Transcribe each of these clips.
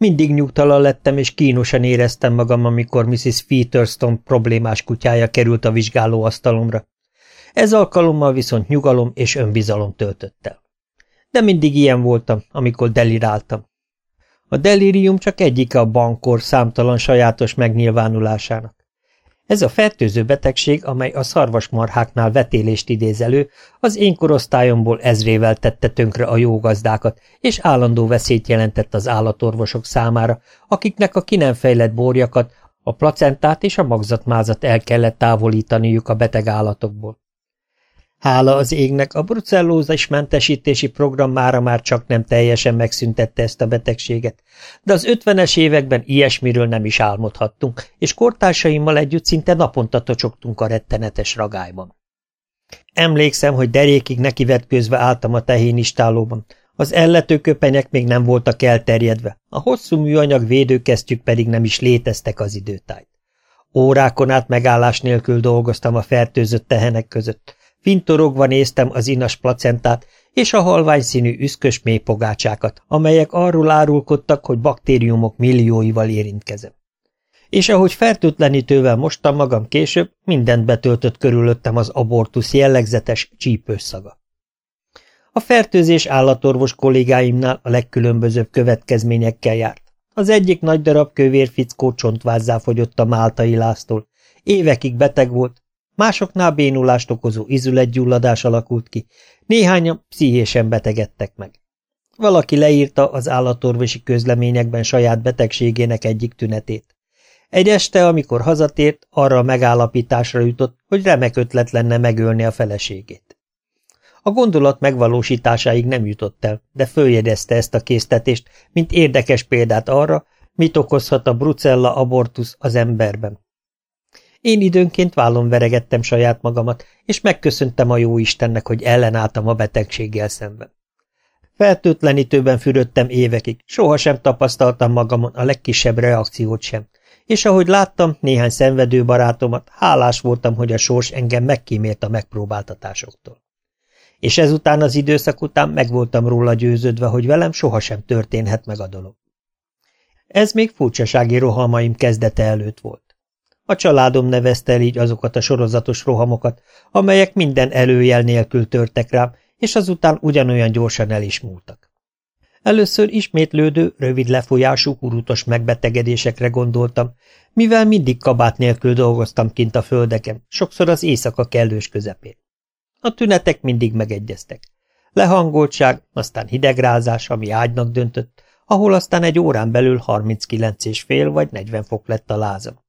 Mindig nyugtalan lettem, és kínosan éreztem magam, amikor Mrs. Featherston problémás kutyája került a vizsgálóasztalomra. Ez alkalommal viszont nyugalom és önbizalom töltött el. De mindig ilyen voltam, amikor deliráltam. A delírium csak egyike a bankor számtalan sajátos megnyilvánulásának. Ez a fertőző betegség, amely a szarvasmarháknál vetélést idéz elő, az én korosztályomból ezrével tette tönkre a jó gazdákat, és állandó veszélyt jelentett az állatorvosok számára, akiknek a ki nem fejlett borjakat, a placentát és a magzatmázat el kellett távolítaniuk a beteg állatokból. Hála az égnek, a brucellózis mentesítési program mára már csak nem teljesen megszüntette ezt a betegséget, de az ötvenes években ilyesmiről nem is álmodhattunk, és kortársaimmal együtt szinte naponta tocsogtunk a rettenetes ragályban. Emlékszem, hogy derékig nekivetkőzve álltam a tehénistálóban, az elletőköpenyek még nem voltak elterjedve, a hosszú műanyag védőkesztyük pedig nem is léteztek az időtájt. Órákon át megállás nélkül dolgoztam a fertőzött tehenek között, Fintorogva néztem az inas placentát és a halvány színű üszkös mélypogácsákat, amelyek arról árulkodtak, hogy baktériumok millióival érintkezem. És ahogy fertőtlenítővel mostam magam később, mindent betöltött körülöttem az abortusz jellegzetes csípős szaga. A fertőzés állatorvos kollégáimnál a legkülönbözőbb következményekkel járt. Az egyik nagy darab kövér fickó csontvázzá fogyott a máltai láztól. Évekig beteg volt, másoknál bénulást okozó izületgyulladás alakult ki, néhányan pszichésen betegedtek meg. Valaki leírta az állatorvosi közleményekben saját betegségének egyik tünetét. Egy este, amikor hazatért, arra a megállapításra jutott, hogy remek ötlet lenne megölni a feleségét. A gondolat megvalósításáig nem jutott el, de följegyezte ezt a késztetést, mint érdekes példát arra, mit okozhat a brucella abortusz az emberben. Én időnként vállon veregettem saját magamat, és megköszöntem a jó Istennek, hogy ellenálltam a betegséggel szemben. Feltőtlenítőben fürödtem évekig, sohasem tapasztaltam magamon a legkisebb reakciót sem, és ahogy láttam néhány szenvedő barátomat, hálás voltam, hogy a sors engem megkímélt a megpróbáltatásoktól. És ezután az időszak után megvoltam róla győződve, hogy velem sohasem történhet meg a dolog. Ez még furcsasági rohamaim kezdete előtt volt. A családom nevezte el így azokat a sorozatos rohamokat, amelyek minden előjel nélkül törtek rám, és azután ugyanolyan gyorsan el is múltak. Először ismétlődő, rövid lefolyású, hurutos megbetegedésekre gondoltam, mivel mindig kabát nélkül dolgoztam kint a földeken, sokszor az éjszaka kellős közepén. A tünetek mindig megegyeztek. Lehangoltság, aztán hidegrázás, ami ágynak döntött, ahol aztán egy órán belül 39 és fél vagy 40 fok lett a lázam.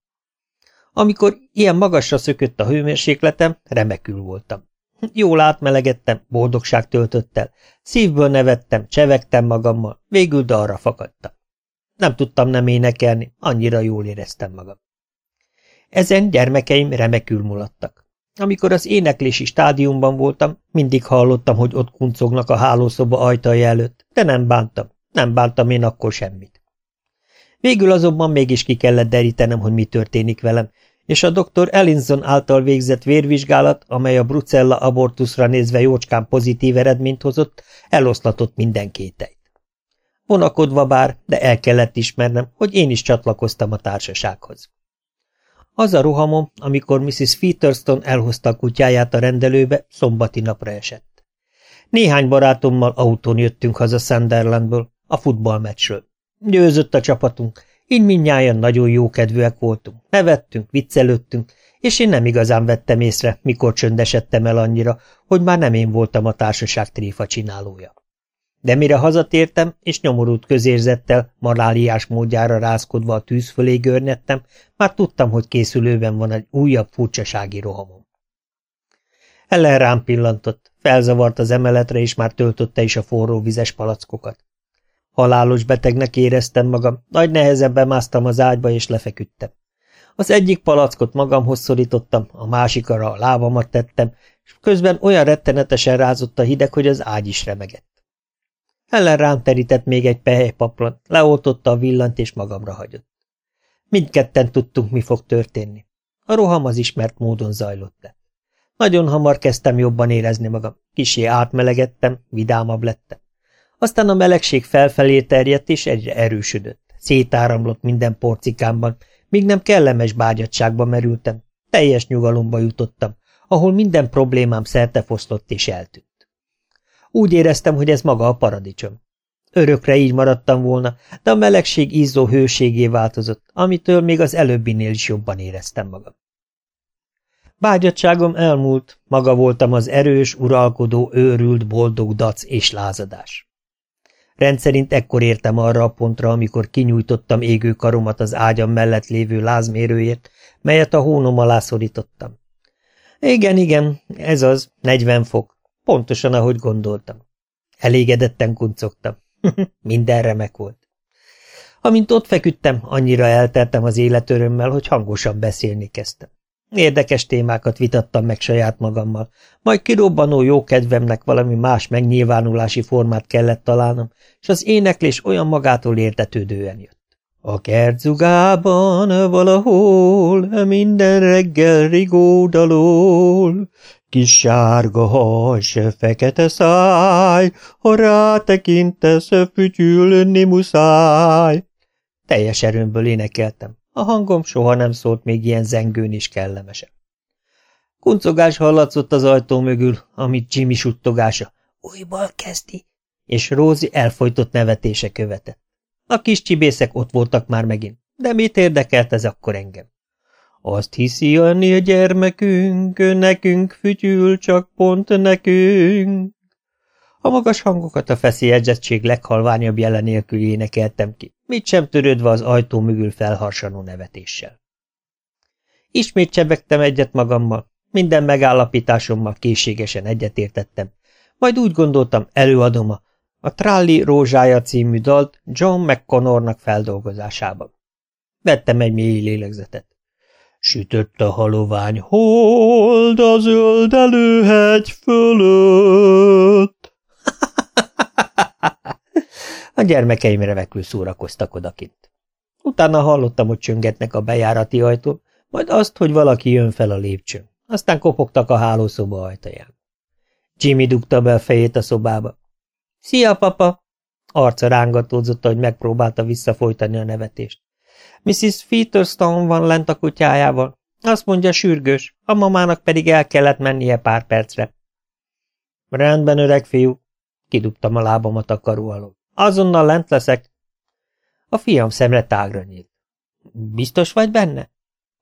Amikor ilyen magasra szökött a hőmérsékletem, remekül voltam. Jól átmelegettem, boldogság töltött el, szívből nevettem, csevegtem magammal, végül dalra fakadtam. Nem tudtam nem énekelni, annyira jól éreztem magam. Ezen gyermekeim remekül mulattak. Amikor az éneklési stádiumban voltam, mindig hallottam, hogy ott kuncognak a hálószoba ajtaja előtt, de nem bántam, nem bántam én akkor semmit. Végül azonban mégis ki kellett derítenem, hogy mi történik velem, és a dr. Ellinson által végzett vérvizsgálat, amely a brucella abortuszra nézve jócskán pozitív eredményt hozott, eloszlatott minden kételyt. Vonakodva bár, de el kellett ismernem, hogy én is csatlakoztam a társasághoz. Az a rohamom, amikor Mrs. Featherston elhozta a kutyáját a rendelőbe, szombati napra esett. Néhány barátommal autón jöttünk haza Sunderlandből, a futballmeccsről. Győzött a csapatunk, így mindnyájan nagyon jókedvűek voltunk, nevettünk, viccelődtünk, és én nem igazán vettem észre, mikor csöndesedtem el annyira, hogy már nem én voltam a társaság tréfa csinálója. De mire hazatértem, és nyomorult közérzettel, maráliás módjára rázkodva a tűz fölé görnyedtem, már tudtam, hogy készülőben van egy újabb furcsasági rohamom. Ellen rám pillantott, felzavart az emeletre, és már töltötte is a forró vizes palackokat. Halálos betegnek éreztem magam, nagy nehezen bemásztam az ágyba és lefeküdtem. Az egyik palackot magamhoz szorítottam, a másikra a lábamat tettem, és közben olyan rettenetesen rázott a hideg, hogy az ágy is remegett. Ellen rám terített még egy pehelypaplant, leoltotta a villant és magamra hagyott. Mindketten tudtunk, mi fog történni. A roham az ismert módon zajlott le. Nagyon hamar kezdtem jobban érezni magam, kisé átmelegettem, vidámabb lettem. Aztán a melegség felfelé terjedt és egyre erősödött. szétáramlott minden porcikámban, míg nem kellemes bágyadságba merültem, teljes nyugalomba jutottam, ahol minden problémám szertefoszlott és eltűnt. Úgy éreztem, hogy ez maga a paradicsom. Örökre így maradtam volna, de a melegség izzó hőségé változott, amitől még az előbbinél is jobban éreztem magam. Bágyadságom elmúlt, maga voltam az erős, uralkodó, őrült, boldog dac és lázadás. Rendszerint ekkor értem arra a pontra, amikor kinyújtottam égő karomat az ágyam mellett lévő lázmérőért, melyet a hónom alá szorítottam. Igen, igen, ez az, 40 fok, pontosan ahogy gondoltam. Elégedetten kuncogtam. Minden remek volt. Amint ott feküdtem, annyira elteltem az életörömmel, hogy hangosan beszélni kezdtem. Érdekes témákat vitattam meg saját magammal, majd kirobbanó jó kedvemnek valami más megnyilvánulási formát kellett találnom, és az éneklés olyan magától értetődően jött. A kertzugában valahol minden reggel rigódalól, kis sárga has, fekete száj, ha rátekintesz, fütyülni muszáj. Teljes erőmből énekeltem. A hangom soha nem szólt még ilyen zengőn is kellemesen. Kuncogás hallatszott az ajtó mögül, amit Jimmy suttogása. Újból kezdi, és Rózi elfolytott nevetése követett. A kis csibészek ott voltak már megint, de mit érdekelt ez akkor engem? Azt hiszi a gyermekünk, nekünk fütyül, csak pont nekünk. A magas hangokat a feszélyedzettség leghalványabb jelen nélkül énekeltem ki, mit sem törődve az ajtó mögül felharsanó nevetéssel. Ismét csebegtem egyet magammal, minden megállapításommal készségesen egyetértettem, majd úgy gondoltam, előadom a, a Tralli rózsája című dalt John McConnornak feldolgozásában. Vettem egy mély lélegzetet. Sütött a halovány hold a zöld előhegy fölött. A gyermekeim revekül szórakoztak odakint. Utána hallottam, hogy csöngetnek a bejárati ajtón, majd azt, hogy valaki jön fel a lépcsőn. Aztán kopogtak a hálószoba ajtaján. Jimmy dugta be a fejét a szobába. – Szia, papa! Arca rángatózott, hogy megpróbálta visszafolytani a nevetést. Mrs. Featherstone van lent a kutyájával. Azt mondja sürgős, a mamának pedig el kellett mennie pár percre. Rendben, öreg fiú, kidugtam a lábamat a karu alól. Azonnal lent leszek. A fiam szemre tágra nyílt. Biztos vagy benne?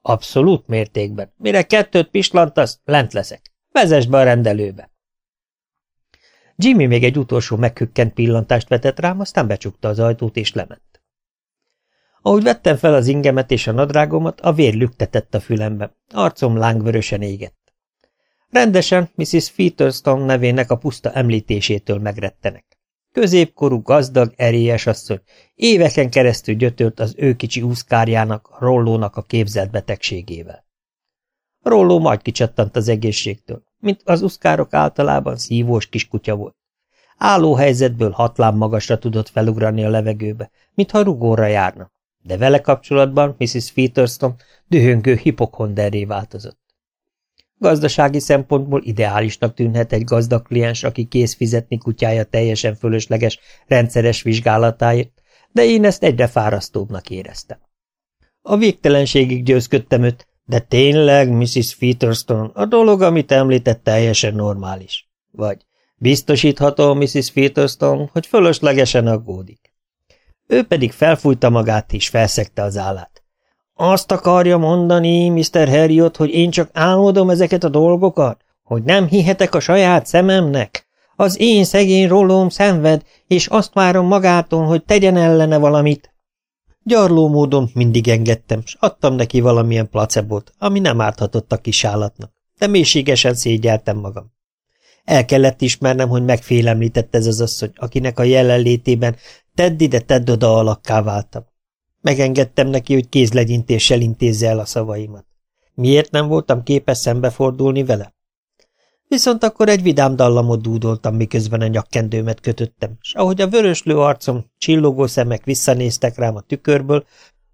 Abszolút mértékben. Mire kettőt pislantasz, lent leszek. Vezess be a rendelőbe. Jimmy még egy utolsó meghökkent pillantást vetett rám, aztán becsukta az ajtót és lement. Ahogy vettem fel az ingemet és a nadrágomat, a vér lüktetett a fülembe, arcom lángvörösen égett. Rendesen Mrs. Featherstone nevének a puszta említésétől megrettenek. Középkorú, gazdag, erélyes asszony éveken keresztül gyötört az ő kicsi úszkárjának, Rollónak a képzelt betegségével. Rolló majd kicsattant az egészségtől, mint az uszkárok általában szívós kiskutya volt. Álló helyzetből hatlám magasra tudott felugrani a levegőbe, mintha rugóra járna, de vele kapcsolatban Mrs. Featherstone dühöngő hipokonderré változott. Gazdasági szempontból ideálisnak tűnhet egy gazdag kliens, aki kész fizetni kutyája teljesen fölösleges, rendszeres vizsgálatáért, de én ezt egyre fárasztóbbnak éreztem. A végtelenségig győzködtem őt, de tényleg, Mrs. Featherstone, a dolog, amit említett, teljesen normális. Vagy biztosítható Mrs. Featherstone, hogy fölöslegesen aggódik. Ő pedig felfújta magát és felszegte az állát. Azt akarja mondani, Mr. Harriot, hogy én csak álmodom ezeket a dolgokat? Hogy nem hihetek a saját szememnek? Az én szegény rollóm szenved, és azt várom magától, hogy tegyen ellene valamit. Gyarló módon mindig engedtem, s adtam neki valamilyen placebot, ami nem árthatott a kis állatnak, de mélységesen szégyeltem magam. El kellett ismernem, hogy megfélemlített ez az asszony, akinek a jelenlétében tedd ide, tedd oda alakká váltam. Megengedtem neki, hogy kézlegyintéssel intézze el a szavaimat. Miért nem voltam képes szembefordulni vele? Viszont akkor egy vidám dallamot dúdoltam, miközben a nyakkendőmet kötöttem, és ahogy a vöröslő arcom, csillogó szemek visszanéztek rám a tükörből,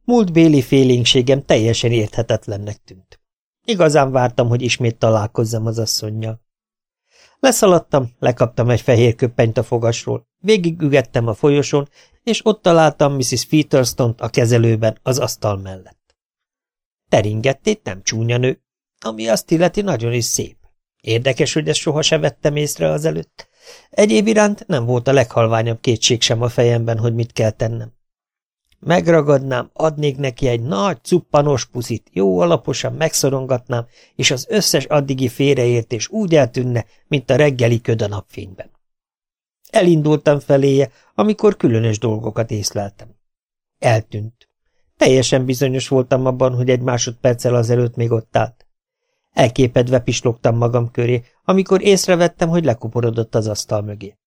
múlt béli félénkségem teljesen érthetetlennek tűnt. Igazán vártam, hogy ismét találkozzam az asszonynal. Leszaladtam, lekaptam egy fehér köppenyt a fogasról, végigügettem a folyosón, és ott találtam Mrs. featherstone a kezelőben az asztal mellett. Teringettét nem csúnya nő, ami azt illeti nagyon is szép. Érdekes, hogy ezt soha se vettem észre azelőtt. Egyéb iránt nem volt a leghalványabb kétség sem a fejemben, hogy mit kell tennem. Megragadnám, adnék neki egy nagy, cuppanos puszit, jó alaposan megszorongatnám, és az összes addigi félreértés úgy eltűnne, mint a reggeli köd a napfényben. Elindultam feléje, amikor különös dolgokat észleltem. Eltűnt. Teljesen bizonyos voltam abban, hogy egy másodperccel azelőtt még ott állt. Elképedve pislogtam magam köré, amikor észrevettem, hogy lekuporodott az asztal mögé.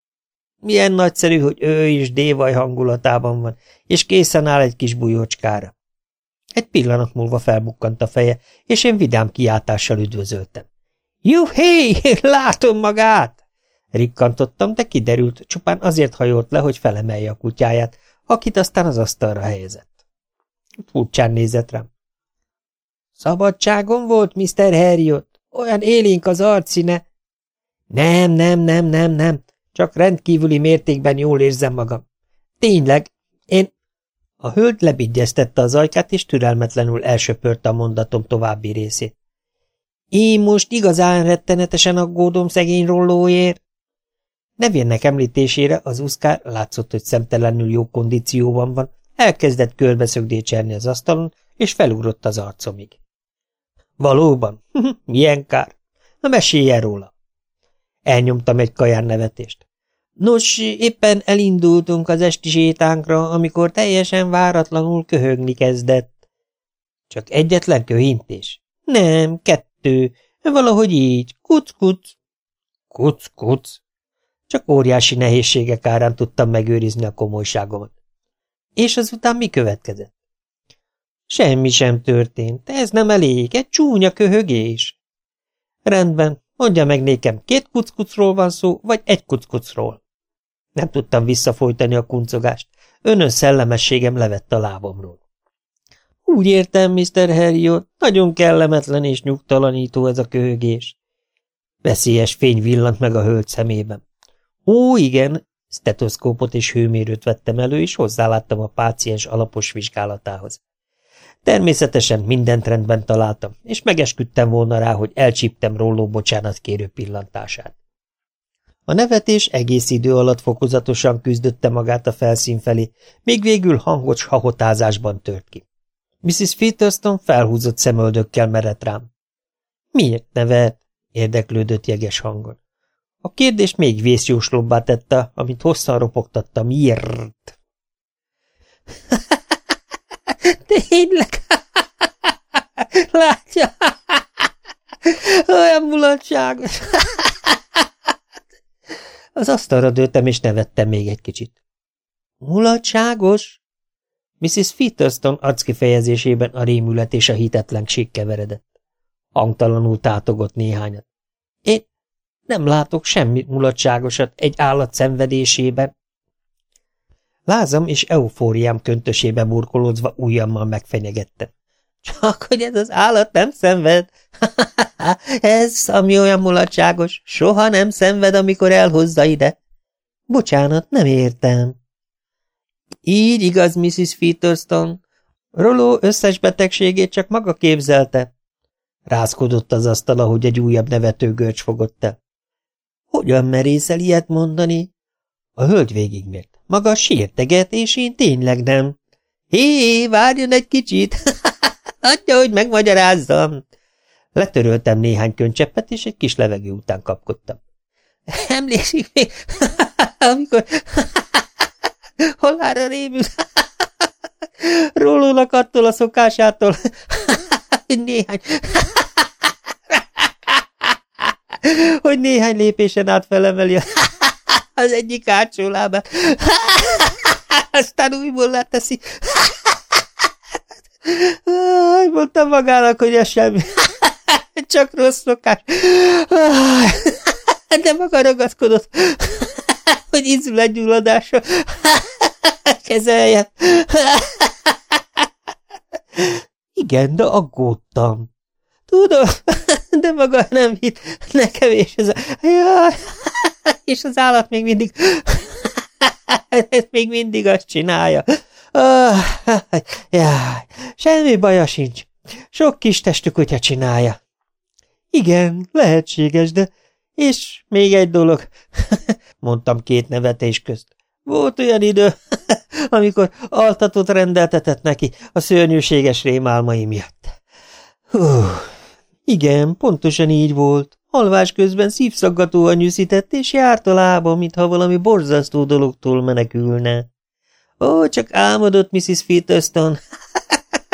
Milyen nagyszerű, hogy ő is dévaj hangulatában van, és készen áll egy kis bujócskára. Egy pillanat múlva felbukkant a feje, és én vidám kiáltással üdvözöltem. – Juhé, látom magát! Rikkantottam, de kiderült, csupán azért hajolt le, hogy felemelje a kutyáját, akit aztán az asztalra helyezett. Furcsán nézett rám. Szabadságon volt, Mr. Harriot? Olyan élénk az arcine. Nem, nem, nem, nem, nem. Csak rendkívüli mértékben jól érzem magam. Tényleg, én... A hölgy lebigyeztette az ajkát, és türelmetlenül elsöpörte a mondatom további részét. Én most igazán rettenetesen aggódom szegény rollóért. Nevének említésére az uszkár látszott, hogy szemtelenül jó kondícióban van, elkezdett körbeszögdécselni az asztalon, és felugrott az arcomig. Valóban? Milyen kár? Na meséljen róla. Elnyomtam egy kajár nevetést. Nos, éppen elindultunk az esti sétánkra, amikor teljesen váratlanul köhögni kezdett. Csak egyetlen köhintés? Nem, kettő. Valahogy így. Kuc-kuc. Kuc-kuc. Csak óriási nehézségek árán tudtam megőrizni a komolyságomat. És azután mi következett? Semmi sem történt, ez nem elég, egy csúnya köhögés. Rendben, mondja meg nékem, két kuckucról van szó, vagy egy kuckucról? Nem tudtam visszafolytani a kuncogást. Önön szellemességem levett a lábamról. Úgy értem, Mr. Harriot, nagyon kellemetlen és nyugtalanító ez a köhögés. Veszélyes fény villant meg a hölgy szemében. Ó, igen, stetoszkópot és hőmérőt vettem elő, és hozzáláttam a páciens alapos vizsgálatához. Természetesen mindent rendben találtam, és megesküdtem volna rá, hogy elcsíptem Rolló bocsánat kérő pillantását. A nevetés egész idő alatt fokozatosan küzdötte magát a felszín felé, még végül hangos hahotázásban tört ki. Mrs. Featherston felhúzott szemöldökkel merett rám. Miért nevet? érdeklődött jeges hangon. A kérdés még vészjóslóbbá tette, amit hosszan ropogtatta. Miért? Tényleg? Látja? Olyan mulatságos. Az asztalra dőltem, és nevettem még egy kicsit. Mulatságos? Mrs. Featherston arckifejezésében a rémület és a hitetlenség keveredett. Hangtalanul tátogott néhányat. Én nem látok semmi mulatságosat egy állat szenvedésében. Lázam és eufóriám köntösébe burkolózva ujjammal megfenyegettem. Csak hogy ez az állat nem szenved. ez, ami olyan mulatságos, soha nem szenved, amikor elhozza ide. Bocsánat, nem értem. Így igaz, Mrs. Featherston. Roló összes betegségét csak maga képzelte. Rázkodott az asztal, ahogy egy újabb nevető görcs fogott el. Hogyan merészel ilyet mondani? A hölgy végigmért. Maga sérteget, és én tényleg nem. Hé, várjon egy kicsit! Adja, hogy megmagyarázzam! Letöröltem néhány könycseppet, és egy kis levegő után kapkodtam. Emlékszik még, amikor Halára rémül. Rólónak attól a szokásától, néhány... hogy néhány lépésen át felemeli az egyik átsó lábát, aztán újból leteszi. Mondtam magának, hogy ez semmi. Csak rossz szokás. De maga ragaszkodott hogy izül egy gyulladása. Kezeljen. Igen, de aggódtam. Tudom, de maga nem hitt, nekem és ez a... Jaj, és az állat még mindig... Ez még mindig azt csinálja. Oh, jaj, semmi baja sincs. Sok kis testű kutya csinálja. Igen, lehetséges, de... És még egy dolog, mondtam két nevetés közt. Volt olyan idő, amikor altatot rendeltetett neki a szörnyűséges rémálmai miatt. Hú, igen, pontosan így volt. Halvás közben szívszaggatóan nyűszített, és járt a lába, mintha valami borzasztó dologtól menekülne. Ó, csak álmodott Mrs. Featherston.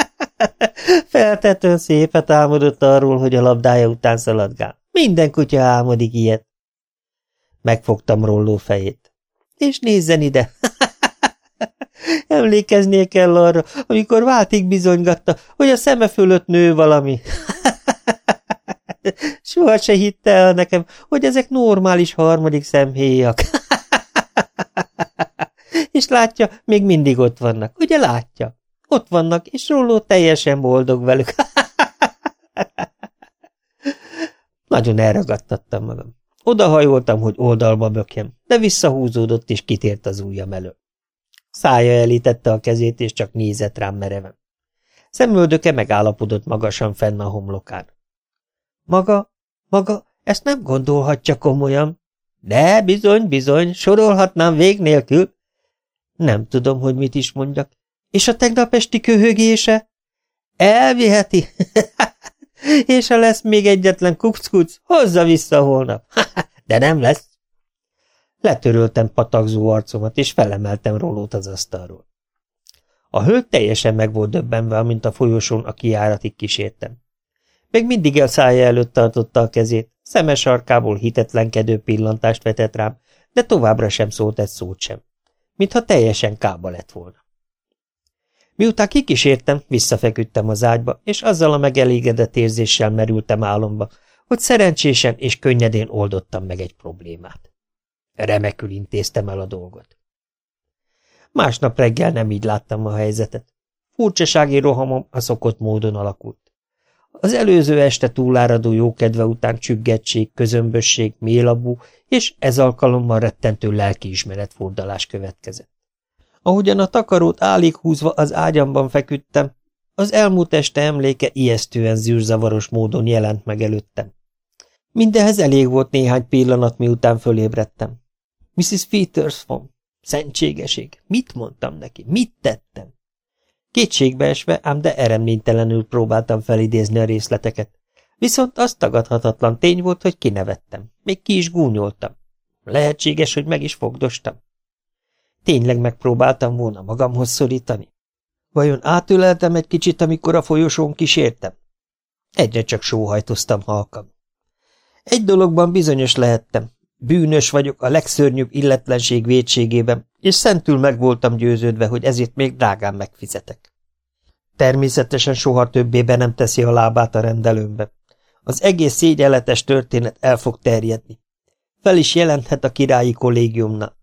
Feltetően szépet álmodott arról, hogy a labdája után szaladgál. Minden kutya álmodik ilyet. Megfogtam rolló fejét. És nézzen ide! Emlékeznie kell arra, amikor váltig bizonygatta, hogy a szeme fölött nő valami. Soha se hitte el nekem, hogy ezek normális harmadik szemhéjak. És látja, még mindig ott vannak. Ugye látja? Ott vannak, és róló teljesen boldog velük. Nagyon elragadtattam magam. Odahajoltam, hogy oldalba bökjem, de visszahúzódott és kitért az ujjam elő. Szája elítette a kezét, és csak nézett rám mereven. Szemöldöke megállapodott magasan fenn a homlokán. Maga, maga, ezt nem gondolhatja komolyan. De, bizony, bizony, sorolhatnám vég nélkül. Nem tudom, hogy mit is mondjak. És a tegnap esti köhögése? Elviheti. És ha lesz még egyetlen kuckuc, hozza vissza holnap. De nem lesz. Letöröltem patakzó arcomat, és felemeltem rólót az asztalról. A hölgy teljesen meg volt döbbenve, amint a folyosón a kiáratig kísértem. Még mindig a szája előtt tartotta a kezét, szemes arkából hitetlenkedő pillantást vetett rám, de továbbra sem szólt egy szót sem. Mintha teljesen kába lett volna. Miután kikísértem, visszafeküdtem az ágyba, és azzal a megelégedett érzéssel merültem álomba, hogy szerencsésen és könnyedén oldottam meg egy problémát. Remekül intéztem el a dolgot. Másnap reggel nem így láttam a helyzetet. Furcsasági rohamom a szokott módon alakult. Az előző este túláradó jókedve után csüggettség, közömbösség, mélabú, és ez alkalommal rettentő lelkiismeret fordalás következett. Ahogyan a takarót állig húzva az ágyamban feküdtem, az elmúlt este emléke ijesztően zűrzavaros módon jelent meg előttem. Mindehez elég volt néhány pillanat, miután fölébredtem. Mrs. Petersfon, szentségeség, mit mondtam neki, mit tettem? Kétségbe esve, ám de eredménytelenül próbáltam felidézni a részleteket. Viszont az tagadhatatlan tény volt, hogy kinevettem. Még ki is gúnyoltam. Lehetséges, hogy meg is fogdostam. Tényleg megpróbáltam volna magamhoz szorítani? Vajon átöleltem egy kicsit, amikor a folyosón kísértem? Egyre csak sóhajtoztam halkan. Egy dologban bizonyos lehettem. Bűnös vagyok a legszörnyűbb illetlenség vétségében, és szentül meg voltam győződve, hogy ezért még drágán megfizetek. Természetesen soha többé be nem teszi a lábát a rendelőmbe. Az egész szégyeletes történet el fog terjedni. Fel is jelenthet a királyi kollégiumnál.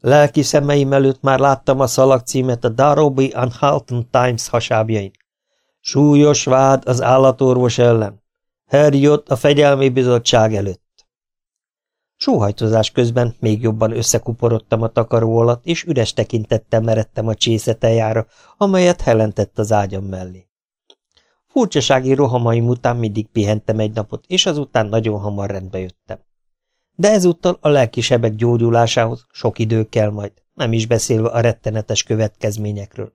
Lelki szemeim előtt már láttam a szalagcímet a Darobi and Halton Times hasábjain. Súlyos vád az állatorvos ellen. Herjott a fegyelmi bizottság előtt. Sóhajtozás közben még jobban összekuporodtam a takaró alatt, és üres tekintettel meredtem a csészeteljára, amelyet helentett az ágyam mellé. Furcsasági rohamaim után mindig pihentem egy napot, és azután nagyon hamar rendbe jöttem. De ezúttal a lelkisebek gyógyulásához sok idő kell majd, nem is beszélve a rettenetes következményekről.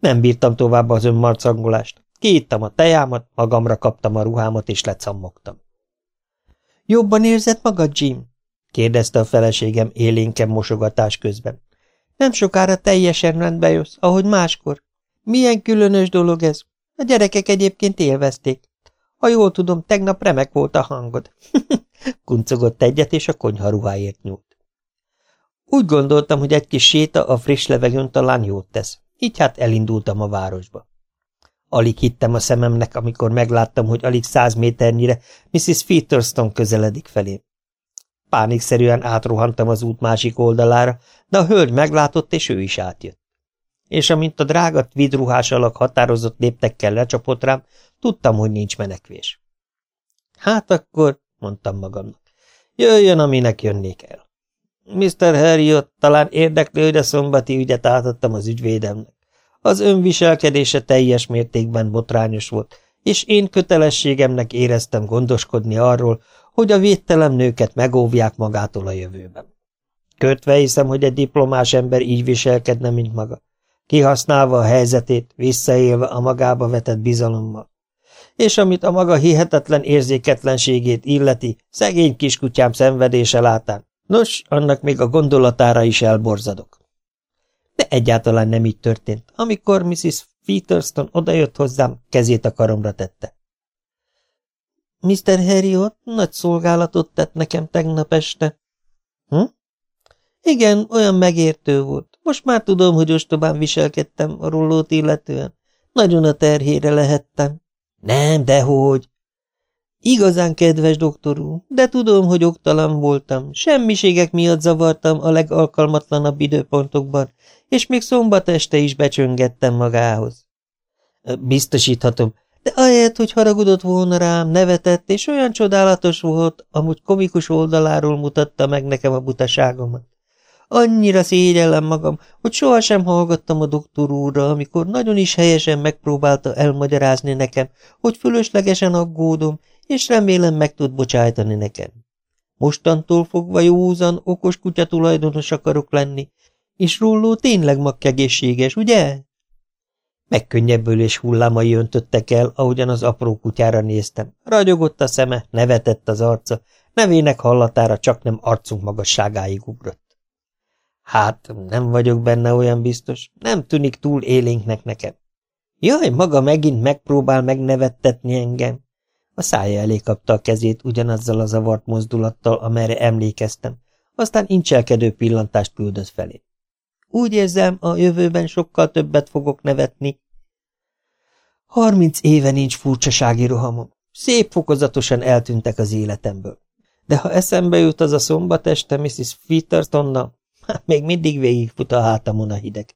Nem bírtam tovább az önmarcangolást. Kiittam a tejámat, magamra kaptam a ruhámat, és lecammogtam. Jobban érzed magad, Jim? kérdezte a feleségem élénken mosogatás közben. Nem sokára teljesen rendbe jössz, ahogy máskor. Milyen különös dolog ez? A gyerekek egyébként élvezték. Ha jól tudom, tegnap remek volt a hangod. Kuncogott egyet, és a konyharuháért nyúlt. Úgy gondoltam, hogy egy kis séta a friss levegőn talán jót tesz. Így hát elindultam a városba. Alig hittem a szememnek, amikor megláttam, hogy alig száz méternyire Mrs. Featherston közeledik felém. Pánikszerűen átrohantam az út másik oldalára, de a hölgy meglátott, és ő is átjött. És amint a drága vidruhás alak határozott léptekkel lecsapott rám, tudtam, hogy nincs menekvés. Hát akkor, mondtam magamnak, jöjjön, aminek jönnék el. Mr. Harriot, talán érdekli, hogy a szombati ügyet átadtam az ügyvédemnek. Az önviselkedése teljes mértékben botrányos volt, és én kötelességemnek éreztem gondoskodni arról, hogy a védtelen nőket megóvják magától a jövőben. Kötve hiszem, hogy egy diplomás ember így viselkedne, mint maga, kihasználva a helyzetét, visszaélve a magába vetett bizalommal. És amit a maga hihetetlen érzéketlenségét illeti, szegény kiskutyám szenvedése látán, nos, annak még a gondolatára is elborzadok. De egyáltalán nem így történt, amikor Mrs. Peterston odajött hozzám, kezét a karomra tette. Mr. Harriot nagy szolgálatot tett nekem tegnap este. Hm? Igen, olyan megértő volt. Most már tudom, hogy ostobán viselkedtem a rullót illetően. Nagyon a terhére lehettem. Nem, dehogy. Igazán kedves doktor úr, de tudom, hogy oktalan voltam. Semmiségek miatt zavartam a legalkalmatlanabb időpontokban, és még szombat este is becsöngettem magához. Biztosíthatom, de ahelyett, hogy haragudott volna rám, nevetett, és olyan csodálatos volt, amúgy komikus oldaláról mutatta meg nekem a butaságomat. Annyira szégyellem magam, hogy sohasem hallgattam a doktor úrra, amikor nagyon is helyesen megpróbálta elmagyarázni nekem, hogy fölöslegesen aggódom, és remélem meg tud bocsájtani nekem. Mostantól fogva józan, okos kutya tulajdonos akarok lenni, és róló tényleg makkegészséges, ugye? Megkönnyebbülés hullámai öntöttek el, ahogyan az apró kutyára néztem. Ragyogott a szeme, nevetett az arca, nevének hallatára csak nem arcunk magasságáig ugrott. Hát, nem vagyok benne olyan biztos, nem tűnik túl élénknek nekem. Jaj, maga megint megpróbál megnevettetni engem. A szája elé kapta a kezét ugyanazzal a zavart mozdulattal, amerre emlékeztem, aztán incselkedő pillantást küldött felé. Úgy érzem, a jövőben sokkal többet fogok nevetni. Harminc éve nincs furcsasági rohamom. Szép fokozatosan eltűntek az életemből. De ha eszembe jut az a szombat este Mrs. Petersonnal, hát még mindig végigfut a hátamon a hideg.